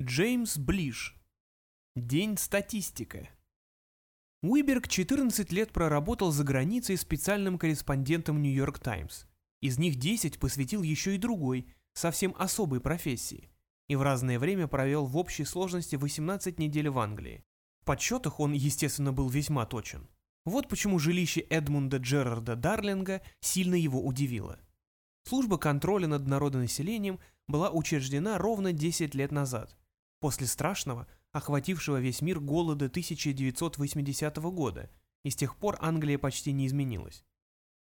Джеймс Блиш. День статистика. Уиберг 14 лет проработал за границей специальным корреспондентом Нью-Йорк Таймс. Из них 10 посвятил еще и другой, совсем особой профессии. И в разное время провел в общей сложности 18 недель в Англии. В подсчетах он, естественно, был весьма точен. Вот почему жилище Эдмунда Джерарда Дарлинга сильно его удивило. Служба контроля над народонаселением была учреждена ровно 10 лет назад – после страшного, охватившего весь мир голода 1980 года, и с тех пор Англия почти не изменилась.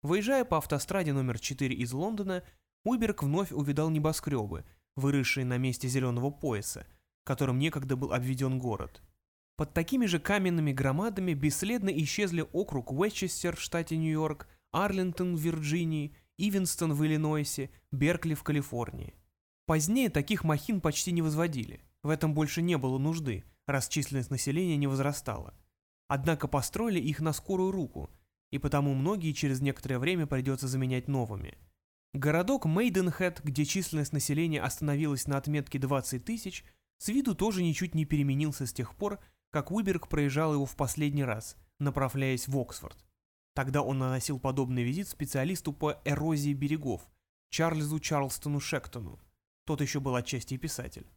Выезжая по автостраде номер 4 из Лондона, Уйберг вновь увидал небоскребы, выросшие на месте зеленого пояса, которым некогда был обведен город. Под такими же каменными громадами бесследно исчезли округ Уэчестер в штате Нью-Йорк, Арлингтон в Вирджинии, Ивенстон в Иллинойсе, Беркли в Калифорнии. Позднее таких махин почти не возводили – в этом больше не было нужды, раз численность населения не возрастала. Однако построили их на скорую руку, и потому многие через некоторое время придется заменять новыми. Городок Мейденхед, где численность населения остановилась на отметке 20 тысяч, с виду тоже ничуть не переменился с тех пор, как Уиберг проезжал его в последний раз, направляясь в Оксфорд. Тогда он наносил подобный визит специалисту по эрозии берегов, Чарльзу Чарлстону Шектону. Тот еще был отчасти писатель.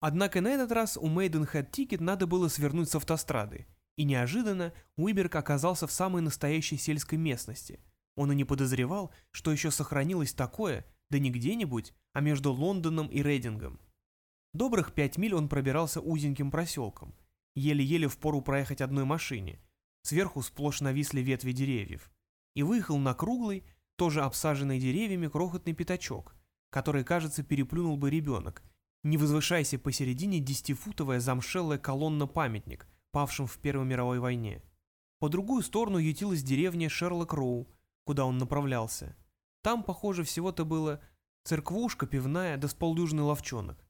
Однако на этот раз у Maidenhead Ticket надо было свернуть с автострады, и неожиданно Уиберг оказался в самой настоящей сельской местности. Он и не подозревал, что еще сохранилось такое, да не где-нибудь, а между Лондоном и Рейдингом. Добрых пять миль он пробирался узеньким проселком, еле-еле впору проехать одной машине, сверху сплошь нависли ветви деревьев, и выехал на круглый, тоже обсаженный деревьями крохотный пятачок, который, кажется, переплюнул бы ребенок, не возвышайся посередине десятифутовая замшелая колонна-памятник, павшим в Первой мировой войне. По другую сторону ютилась деревня Шерлок Роу, куда он направлялся. Там, похоже, всего-то было церквушка пивная да с ловчонок.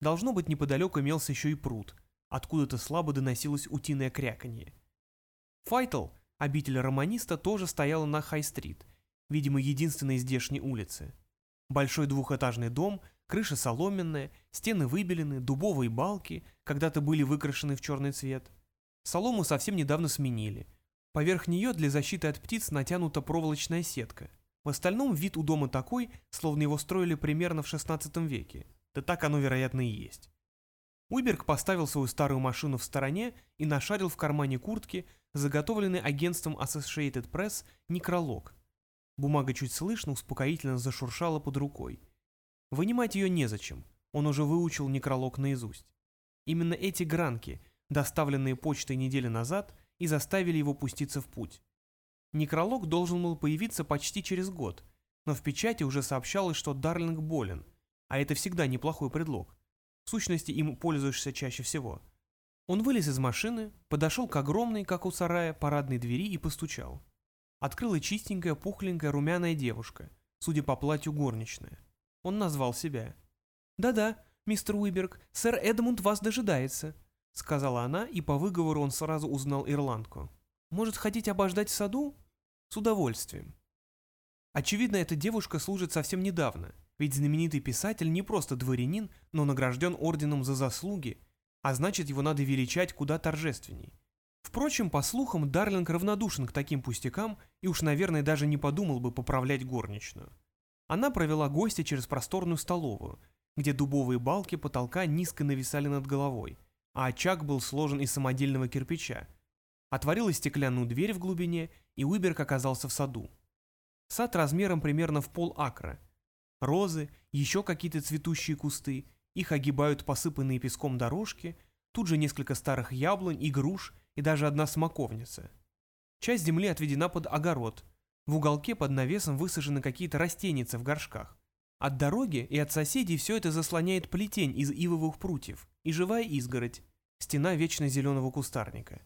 Должно быть, неподалеку имелся еще и пруд, откуда-то слабо доносилось утиное кряканье. Файтл, обитель романиста, тоже стояла на Хай-стрит, видимо, единственной здешней улице. Большой двухэтажный дом Крыша соломенная, стены выбелены, дубовые балки когда-то были выкрашены в черный цвет. Солому совсем недавно сменили. Поверх нее для защиты от птиц натянута проволочная сетка. В остальном вид у дома такой, словно его строили примерно в 16 веке. Да так оно, вероятно, и есть. Уйберг поставил свою старую машину в стороне и нашарил в кармане куртки заготовленный агентством Associated Press некролог. Бумага чуть слышно успокоительно зашуршала под рукой. Вынимать ее незачем, он уже выучил некролог наизусть. Именно эти гранки, доставленные почтой недели назад, и заставили его пуститься в путь. Некролог должен был появиться почти через год, но в печати уже сообщалось, что Дарлинг болен, а это всегда неплохой предлог. В сущности, им пользуешься чаще всего. Он вылез из машины, подошел к огромной, как у сарая, парадной двери и постучал. Открыла чистенькая, пухленькая, румяная девушка, судя по платью горничная. Он назвал себя. «Да-да, мистер Уиберг, сэр Эдмунд вас дожидается», — сказала она, и по выговору он сразу узнал ирландку. «Может, хотите обождать в саду?» «С удовольствием». Очевидно, эта девушка служит совсем недавно, ведь знаменитый писатель не просто дворянин, но награжден орденом за заслуги, а значит, его надо величать куда торжественней. Впрочем, по слухам, Дарлинг равнодушен к таким пустякам и уж, наверное, даже не подумал бы поправлять горничную. Она провела гостя через просторную столовую, где дубовые балки потолка низко нависали над головой, а очаг был сложен из самодельного кирпича. Отворила стеклянную дверь в глубине, и Уиберг оказался в саду. Сад размером примерно в пол акра. Розы, еще какие-то цветущие кусты, их огибают посыпанные песком дорожки, тут же несколько старых яблонь и груш, и даже одна смоковница. Часть земли отведена под огород, в уголке под навесом высажены какие-то растеницы в горшках. От дороги и от соседей все это заслоняет плетень из ивовых прутьев и живая изгородь, стена вечно зеленого кустарника.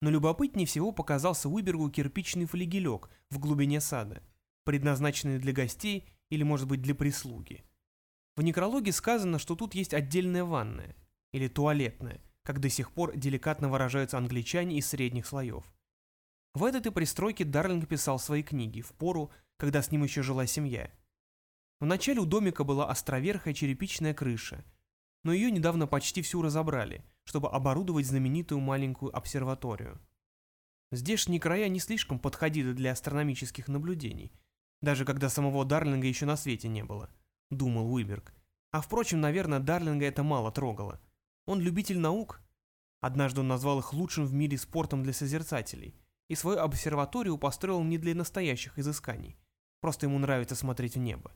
Но любопытнее всего показался Уибергу кирпичный флигелек в глубине сада, предназначенный для гостей или, может быть, для прислуги. В некрологе сказано, что тут есть отдельная ванная, или туалетная, как до сих пор деликатно выражаются англичане из средних слоев. В этой пристройке Дарлинг писал свои книги, в пору, когда с ним еще жила семья. Вначале у домика была островерхая черепичная крыша, но ее недавно почти всю разобрали, чтобы оборудовать знаменитую маленькую обсерваторию. Здешние края не слишком подходили для астрономических наблюдений, даже когда самого Дарлинга еще на свете не было, думал Уиберг. А впрочем, наверное, Дарлинга это мало трогало. Он любитель наук. Однажды он назвал их лучшим в мире спортом для созерцателей, и свою обсерваторию построил не для настоящих изысканий. Просто ему нравится смотреть в небо.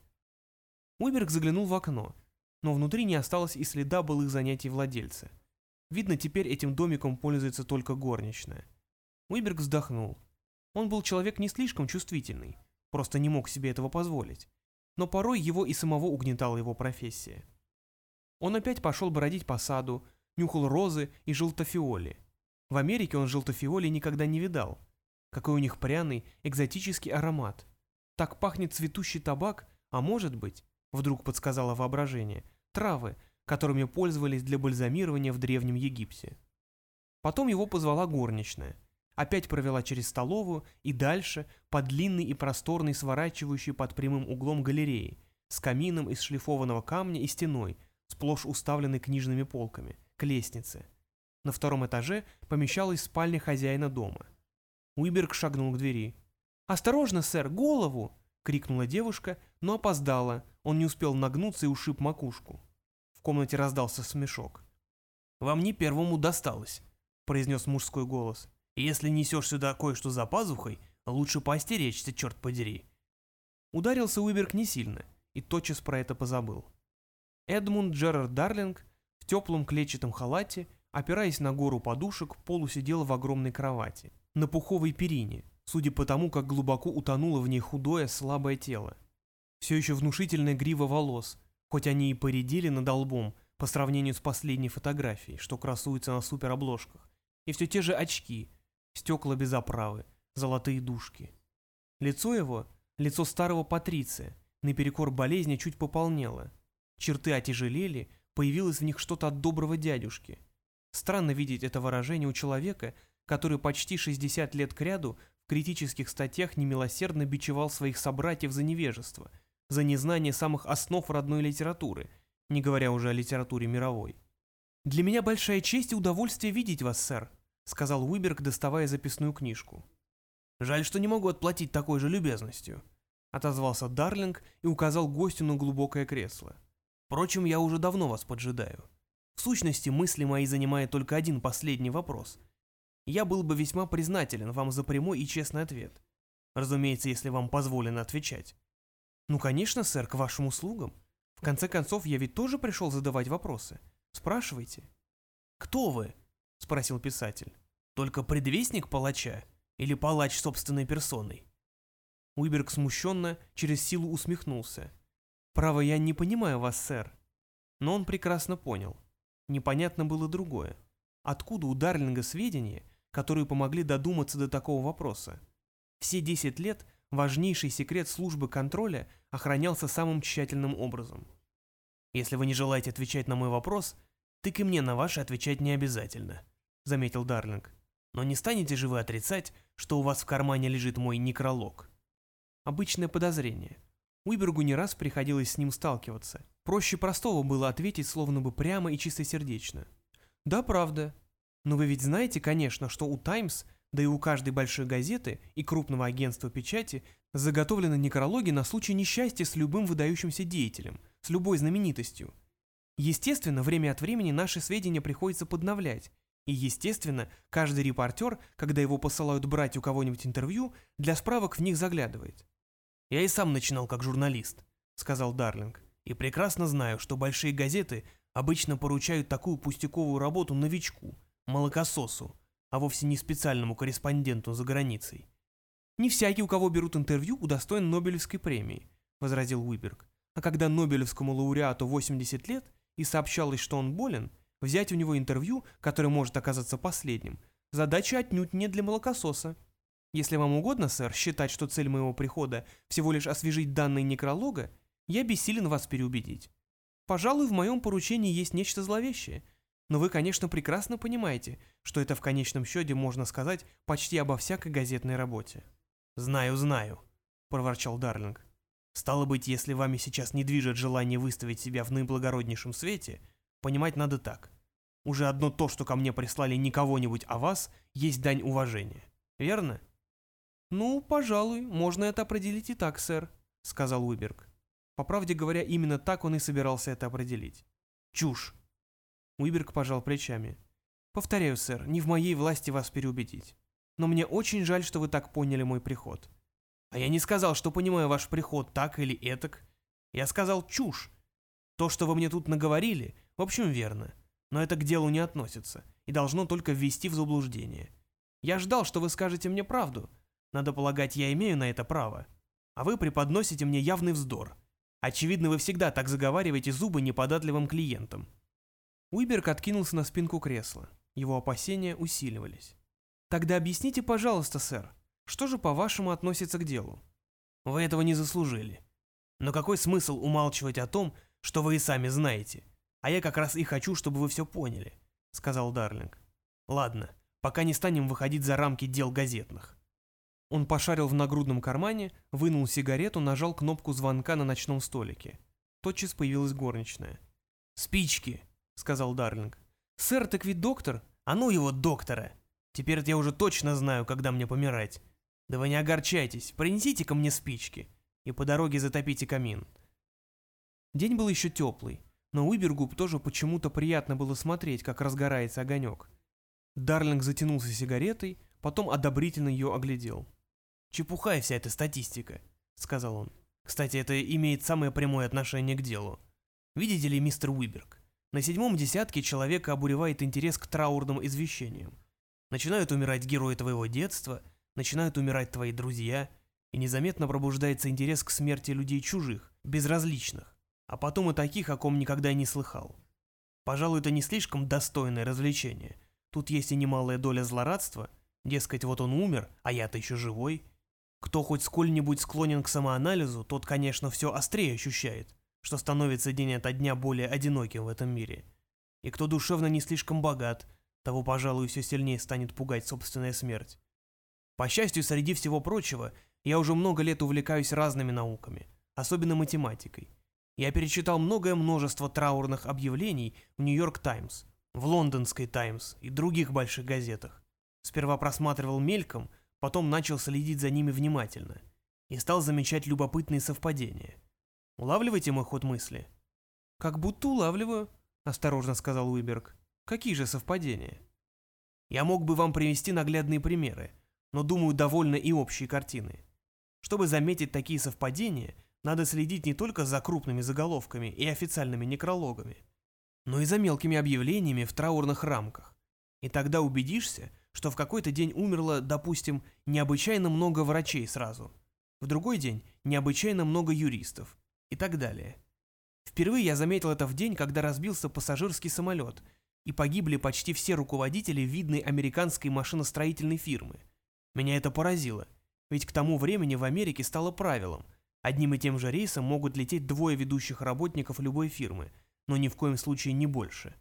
Уиберг заглянул в окно, но внутри не осталось и следа былых занятий владельца. Видно, теперь этим домиком пользуется только горничная. Уиберг вздохнул. Он был человек не слишком чувствительный, просто не мог себе этого позволить. Но порой его и самого угнетала его профессия. Он опять пошел бродить по саду, нюхал розы и желтофиоли. В Америке он желтофиоли никогда не видал. Какой у них пряный, экзотический аромат. Так пахнет цветущий табак, а может быть, вдруг подсказало воображение, травы, которыми пользовались для бальзамирования в Древнем Египте. Потом его позвала горничная. Опять провела через столовую и дальше по длинной и просторной сворачивающей под прямым углом галереи с камином из шлифованного камня и стеной, сплошь уставленной книжными полками, к лестнице. На втором этаже помещалась спальня хозяина дома. Уиберг шагнул к двери. «Осторожно, сэр, голову!» — крикнула девушка, но опоздала, он не успел нагнуться и ушиб макушку. В комнате раздался смешок. «Вам не первому досталось», — произнес мужской голос. «Если несешь сюда кое-что за пазухой, лучше поостеречься, черт подери». Ударился Уиберг не сильно, и тотчас про это позабыл. Эдмунд Джерард Дарлинг в теплом клетчатом халате, опираясь на гору подушек, полусидел в огромной кровати, на пуховой перине, судя по тому, как глубоко утонуло в ней худое, слабое тело. Все еще внушительная грива волос, хоть они и поредели над лбом по сравнению с последней фотографией, что красуется на суперобложках. И все те же очки, стекла без оправы, золотые дужки. Лицо его, лицо старого патриция, наперекор болезни чуть пополнело. Черты отяжелели, появилось в них что-то от доброго дядюшки. Странно видеть это выражение у человека, который почти 60 лет кряду в критических статьях немилосердно бичевал своих собратьев за невежество – за незнание самых основ родной литературы, не говоря уже о литературе мировой. «Для меня большая честь и удовольствие видеть вас, сэр», — сказал Уиберг, доставая записную книжку. «Жаль, что не могу отплатить такой же любезностью», — отозвался Дарлинг и указал гостю на глубокое кресло. «Впрочем, я уже давно вас поджидаю. В сущности, мысли мои занимает только один последний вопрос. Я был бы весьма признателен вам за прямой и честный ответ. Разумеется, если вам позволено отвечать. «Ну, конечно, сэр, к вашим услугам. В конце концов, я ведь тоже пришел задавать вопросы. Спрашивайте». «Кто вы?» — спросил писатель. «Только предвестник палача или палач собственной персоной?» Уиберг смущенно через силу усмехнулся. «Право, я не понимаю вас, сэр». Но он прекрасно понял. Непонятно было другое. Откуда у Дарлинга сведения, которые помогли додуматься до такого вопроса? Все десять лет важнейший секрет службы контроля охранялся самым тщательным образом. «Если вы не желаете отвечать на мой вопрос, так и мне на ваши отвечать не обязательно», — заметил Дарлинг. «Но не станете же вы отрицать, что у вас в кармане лежит мой некролог?» Обычное подозрение. Уибергу не раз приходилось с ним сталкиваться. Проще простого было ответить словно бы прямо и чистосердечно. «Да, правда. Но вы ведь знаете, конечно, что у «Таймс» да и у каждой большой газеты и крупного агентства печати заготовлены некрологи на случай несчастья с любым выдающимся деятелем, с любой знаменитостью. Естественно, время от времени наши сведения приходится подновлять, и, естественно, каждый репортер, когда его посылают брать у кого-нибудь интервью, для справок в них заглядывает. «Я и сам начинал как журналист», — сказал Дарлинг, «и прекрасно знаю, что большие газеты обычно поручают такую пустяковую работу новичку, молокососу, а вовсе не специальному корреспонденту за границей. «Не всякий, у кого берут интервью, удостоен Нобелевской премии», — возразил Уиберг. «А когда Нобелевскому лауреату 80 лет и сообщалось, что он болен, взять у него интервью, которое может оказаться последним, задача отнюдь не для молокососа. Если вам угодно, сэр, считать, что цель моего прихода всего лишь освежить данные некролога, я бессилен вас переубедить. Пожалуй, в моем поручении есть нечто зловещее, но вы, конечно, прекрасно понимаете, что это в конечном счете можно сказать почти обо всякой газетной работе. «Знаю, знаю», — проворчал Дарлинг. «Стало быть, если вами сейчас не движет желание выставить себя в наиблагороднейшем свете, Понимать надо так. Уже одно то, что ко мне прислали не кого-нибудь, а вас, есть дань уважения. Верно? Ну, пожалуй, можно это определить и так, сэр, сказал Уиберг. По правде говоря, именно так он и собирался это определить. Чушь. Уиберг пожал плечами. Повторяю, сэр, не в моей власти вас переубедить. Но мне очень жаль, что вы так поняли мой приход. А я не сказал, что понимаю ваш приход так или этак. Я сказал чушь. То, что вы мне тут наговорили, в общем, верно но это к делу не относится и должно только ввести в заблуждение. Я ждал, что вы скажете мне правду. Надо полагать, я имею на это право. А вы преподносите мне явный вздор. Очевидно, вы всегда так заговариваете зубы неподатливым клиентам. Уиберг откинулся на спинку кресла. Его опасения усиливались. «Тогда объясните, пожалуйста, сэр, что же, по-вашему, относится к делу?» «Вы этого не заслужили. Но какой смысл умалчивать о том, что вы и сами знаете? А я как раз и хочу, чтобы вы все поняли», — сказал Дарлинг. «Ладно, пока не станем выходить за рамки дел газетных». Он пошарил в нагрудном кармане, вынул сигарету, нажал кнопку звонка на ночном столике. Тотчас появилась горничная. «Спички», — сказал Дарлинг. «Сэр, так ведь доктор?» «А ну его, доктора! Теперь я уже точно знаю, когда мне помирать. Да вы не огорчайтесь, принесите ко мне спички и по дороге затопите камин». День был еще теплый, но Уибергу тоже почему-то приятно было смотреть, как разгорается огонек. Дарлинг затянулся сигаретой, потом одобрительно ее оглядел. «Чепуха вся эта статистика», — сказал он. «Кстати, это имеет самое прямое отношение к делу. Видите ли, мистер Уиберг, на седьмом десятке человека обуревает интерес к траурным извещениям. Начинают умирать герои твоего детства, начинают умирать твои друзья, и незаметно пробуждается интерес к смерти людей чужих, безразличных а потом и таких, о ком никогда и не слыхал. Пожалуй, это не слишком достойное развлечение. Тут есть и немалая доля злорадства, дескать, вот он умер, а я-то еще живой. Кто хоть сколь-нибудь склонен к самоанализу, тот, конечно, все острее ощущает, что становится день ото дня более одиноким в этом мире. И кто душевно не слишком богат, того, пожалуй, все сильнее станет пугать собственная смерть. По счастью, среди всего прочего, я уже много лет увлекаюсь разными науками, особенно математикой. Я перечитал многое множество траурных объявлений в Нью-Йорк Таймс, в Лондонской Таймс и других больших газетах. Сперва просматривал мельком, потом начал следить за ними внимательно и стал замечать любопытные совпадения. Улавливаете мой ход мысли? «Как будто улавливаю», — осторожно сказал Уиберг. «Какие же совпадения?» «Я мог бы вам привести наглядные примеры, но, думаю, довольно и общей картины. Чтобы заметить такие совпадения, надо следить не только за крупными заголовками и официальными некрологами, но и за мелкими объявлениями в траурных рамках. И тогда убедишься, что в какой-то день умерло, допустим, необычайно много врачей сразу, в другой день необычайно много юристов и так далее. Впервые я заметил это в день, когда разбился пассажирский самолет, и погибли почти все руководители видной американской машиностроительной фирмы. Меня это поразило, ведь к тому времени в Америке стало правилом – Одним и тем же рейсом могут лететь двое ведущих работников любой фирмы, но ни в коем случае не больше.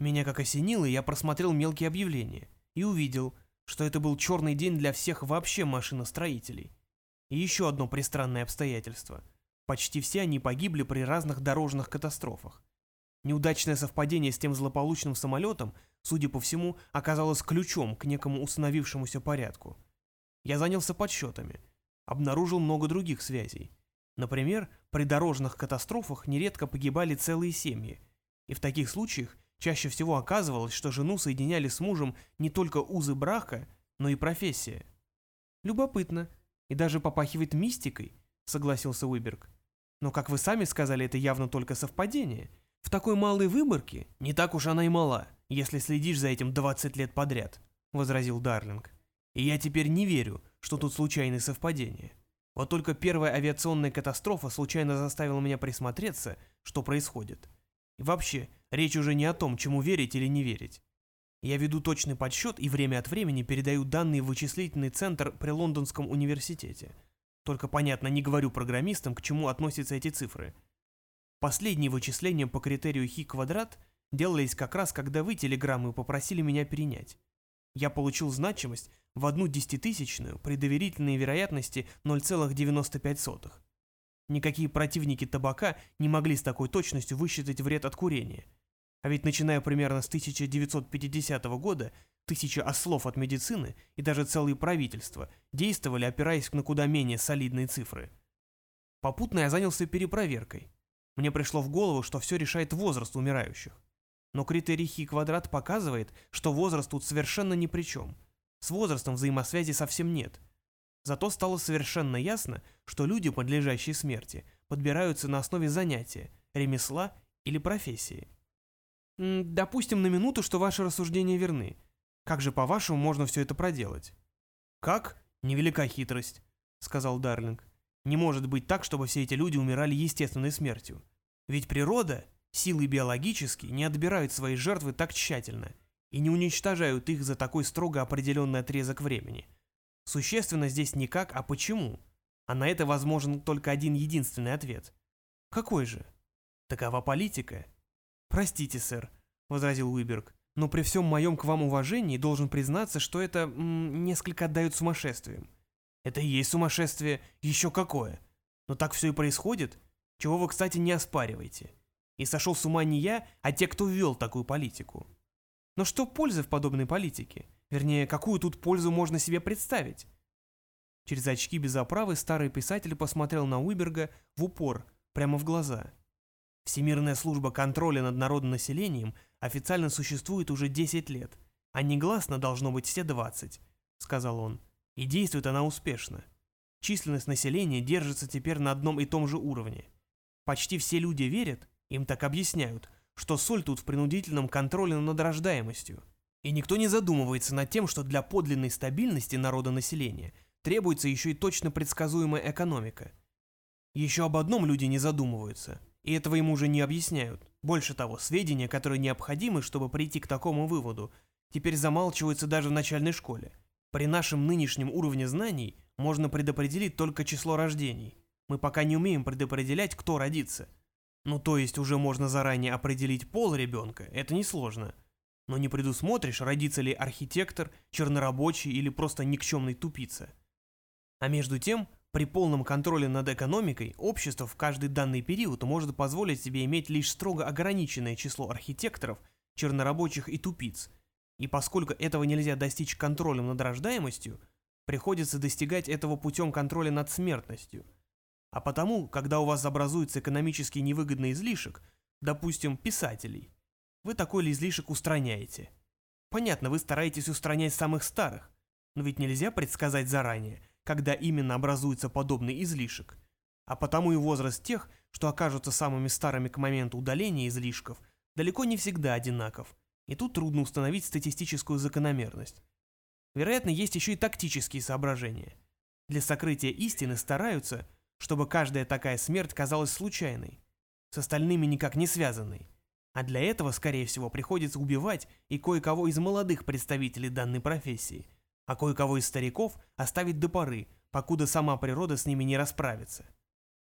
Меня как осенило, я просмотрел мелкие объявления и увидел, что это был черный день для всех вообще машиностроителей. И еще одно пристранное обстоятельство. Почти все они погибли при разных дорожных катастрофах. Неудачное совпадение с тем злополучным самолетом, судя по всему, оказалось ключом к некому установившемуся порядку. Я занялся подсчетами. Обнаружил много других связей. Например, при дорожных катастрофах нередко погибали целые семьи, и в таких случаях чаще всего оказывалось, что жену соединяли с мужем не только узы брака, но и профессия. «Любопытно, и даже попахивает мистикой», — согласился Уиберг. «Но, как вы сами сказали, это явно только совпадение. В такой малой выборке не так уж она и мала, если следишь за этим 20 лет подряд», — возразил Дарлинг. «И я теперь не верю, что тут случайные совпадения». Вот только первая авиационная катастрофа случайно заставила меня присмотреться, что происходит. И вообще, речь уже не о том, чему верить или не верить. Я веду точный подсчет и время от времени передаю данные в вычислительный центр при Лондонском университете. Только, понятно, не говорю программистам, к чему относятся эти цифры. Последние вычисления по критерию хи квадрат делались как раз, когда вы телеграммы попросили меня перенять. Я получил значимость в одну десятитысячную при доверительной вероятности 0,95. Никакие противники табака не могли с такой точностью высчитать вред от курения. А ведь начиная примерно с 1950 года, тысячи ослов от медицины и даже целые правительства действовали, опираясь на куда менее солидные цифры. Попутно я занялся перепроверкой. Мне пришло в голову, что все решает возраст умирающих. Но критерий хи квадрат показывает, что возраст тут совершенно ни при чем. С возрастом взаимосвязи совсем нет. Зато стало совершенно ясно, что люди, подлежащие смерти, подбираются на основе занятия, ремесла или профессии. Допустим на минуту, что ваши рассуждения верны. Как же, по-вашему, можно все это проделать? Как? Невелика хитрость, сказал Дарлинг. Не может быть так, чтобы все эти люди умирали естественной смертью. Ведь природа, силы биологические, не отбирают свои жертвы так тщательно и не уничтожают их за такой строго определенный отрезок времени. Существенно здесь не как, а почему. А на это возможен только один единственный ответ. Какой же? Такова политика. Простите, сэр, возразил Уиберг, но при всем моем к вам уважении должен признаться, что это м, несколько отдает сумасшествием. Это и есть сумасшествие, еще какое. Но так все и происходит, чего вы, кстати, не оспариваете. И сошел с ума не я, а те, кто ввел такую политику. Но что пользы в подобной политике? Вернее, какую тут пользу можно себе представить? Через очки без оправы старый писатель посмотрел на Уиберга в упор, прямо в глаза. Всемирная служба контроля над народным населением официально существует уже 10 лет, а негласно должно быть все 20, сказал он. И действует она успешно. Численность населения держится теперь на одном и том же уровне. Почти все люди верят, им так объясняют, что соль тут в принудительном контроле над рождаемостью. И никто не задумывается над тем, что для подлинной стабильности народонаселения требуется еще и точно предсказуемая экономика. Еще об одном люди не задумываются, и этого им уже не объясняют. Больше того, сведения, которые необходимы, чтобы прийти к такому выводу, теперь замалчиваются даже в начальной школе – при нашем нынешнем уровне знаний можно предопределить только число рождений. Мы пока не умеем предопределять, кто родится. Ну, то есть уже можно заранее определить пол ребенка, это несложно. Но не предусмотришь, родится ли архитектор, чернорабочий или просто никчемный тупица. А между тем, при полном контроле над экономикой, общество в каждый данный период может позволить себе иметь лишь строго ограниченное число архитекторов, чернорабочих и тупиц, и поскольку этого нельзя достичь контролем над рождаемостью, приходится достигать этого путем контроля над смертностью. А потому, когда у вас образуется экономически невыгодный излишек, допустим, писателей, вы такой излишек устраняете. Понятно, вы стараетесь устранять самых старых, но ведь нельзя предсказать заранее, когда именно образуется подобный излишек. А потому и возраст тех, что окажутся самыми старыми к моменту удаления излишков, далеко не всегда одинаков – и тут трудно установить статистическую закономерность. Вероятно, есть еще и тактические соображения. Для сокрытия истины стараются, чтобы каждая такая смерть казалась случайной, с остальными никак не связанной. А для этого, скорее всего, приходится убивать и кое-кого из молодых представителей данной профессии, а кое-кого из стариков оставить до поры, покуда сама природа с ними не расправится.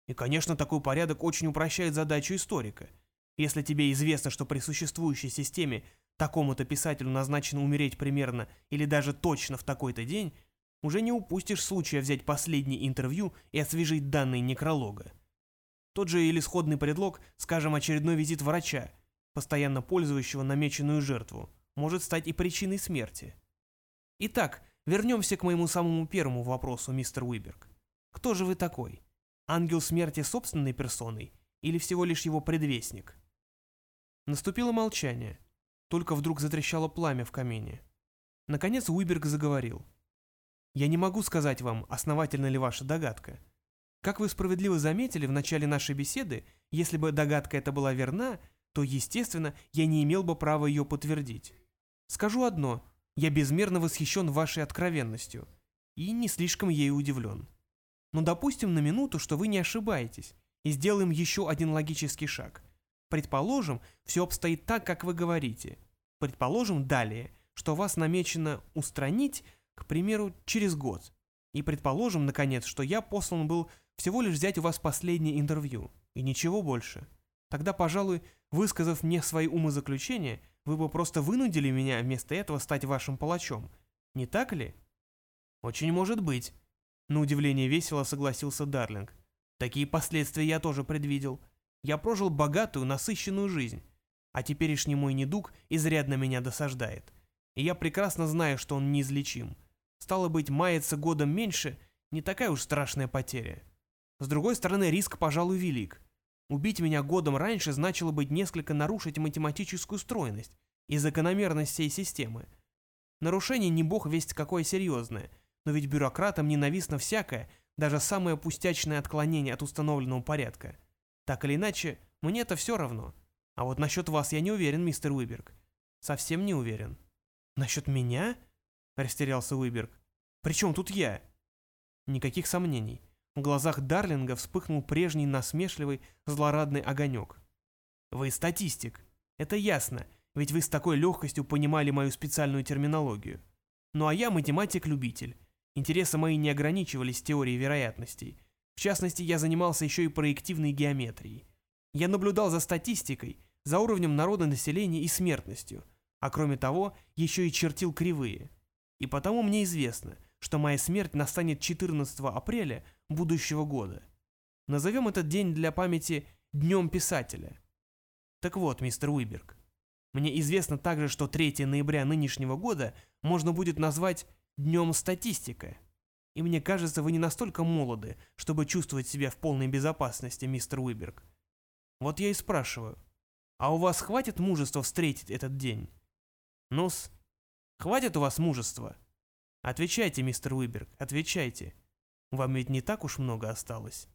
И, конечно, такой порядок очень упрощает задачу историка. Если тебе известно, что при существующей системе такому-то писателю назначено умереть примерно или даже точно в такой-то день, уже не упустишь случая взять последнее интервью и освежить данные некролога. Тот же или сходный предлог, скажем, очередной визит врача, постоянно пользующего намеченную жертву, может стать и причиной смерти. Итак, вернемся к моему самому первому вопросу, мистер Уиберг. Кто же вы такой? Ангел смерти собственной персоной или всего лишь его предвестник? Наступило молчание. Только вдруг затрещало пламя в камине. Наконец Уиберг заговорил. «Я не могу сказать вам, основательна ли ваша догадка. Как вы справедливо заметили в начале нашей беседы, если бы догадка эта была верна, то, естественно, я не имел бы права ее подтвердить. Скажу одно, я безмерно восхищен вашей откровенностью и не слишком ею удивлен. Но допустим на минуту, что вы не ошибаетесь, и сделаем еще один логический шаг. Предположим, все обстоит так, как вы говорите. Предположим далее, что вас намечено устранить, к примеру, через год. И предположим, наконец, что я послан был всего лишь взять у вас последнее интервью, и ничего больше. Тогда, пожалуй, высказав мне свои умозаключения, вы бы просто вынудили меня вместо этого стать вашим палачом. Не так ли? Очень может быть. На удивление весело согласился Дарлинг. Такие последствия я тоже предвидел. Я прожил богатую, насыщенную жизнь. а теперешний мой недуг изрядно меня досаждает. И я прекрасно знаю, что он неизлечим. Стало быть, маяться годом меньше – не такая уж страшная потеря. С другой стороны, риск, пожалуй, велик. Убить меня годом раньше значило бы несколько нарушить математическую стройность и закономерность всей системы. Нарушение не бог весть какое серьезное, но ведь бюрократам ненавистно всякое, даже самое пустячное отклонение от установленного порядка. Так или иначе, мне это все равно. А вот насчет вас я не уверен, мистер Уиберг. Совсем не уверен. Насчет меня? Растерялся Уиберг. При чем тут я? Никаких сомнений. В глазах Дарлинга вспыхнул прежний насмешливый, злорадный огонек. Вы статистик. Это ясно, ведь вы с такой легкостью понимали мою специальную терминологию. Ну а я математик-любитель. Интересы мои не ограничивались теорией вероятностей. В частности, я занимался еще и проективной геометрией. Я наблюдал за статистикой, за уровнем народонаселения и смертностью, а кроме того, еще и чертил кривые. И потому мне известно, что моя смерть настанет 14 апреля будущего года. Назовем этот день для памяти Днем Писателя. Так вот, мистер Уиберг, мне известно также, что 3 ноября нынешнего года можно будет назвать Днем Статистика. И мне кажется, вы не настолько молоды, чтобы чувствовать себя в полной безопасности, мистер Уиберг. Вот я и спрашиваю, а у вас хватит мужества встретить этот день? Ну-с, хватит у вас мужества? Отвечайте, мистер Уиберг, отвечайте. Вам ведь не так уж много осталось.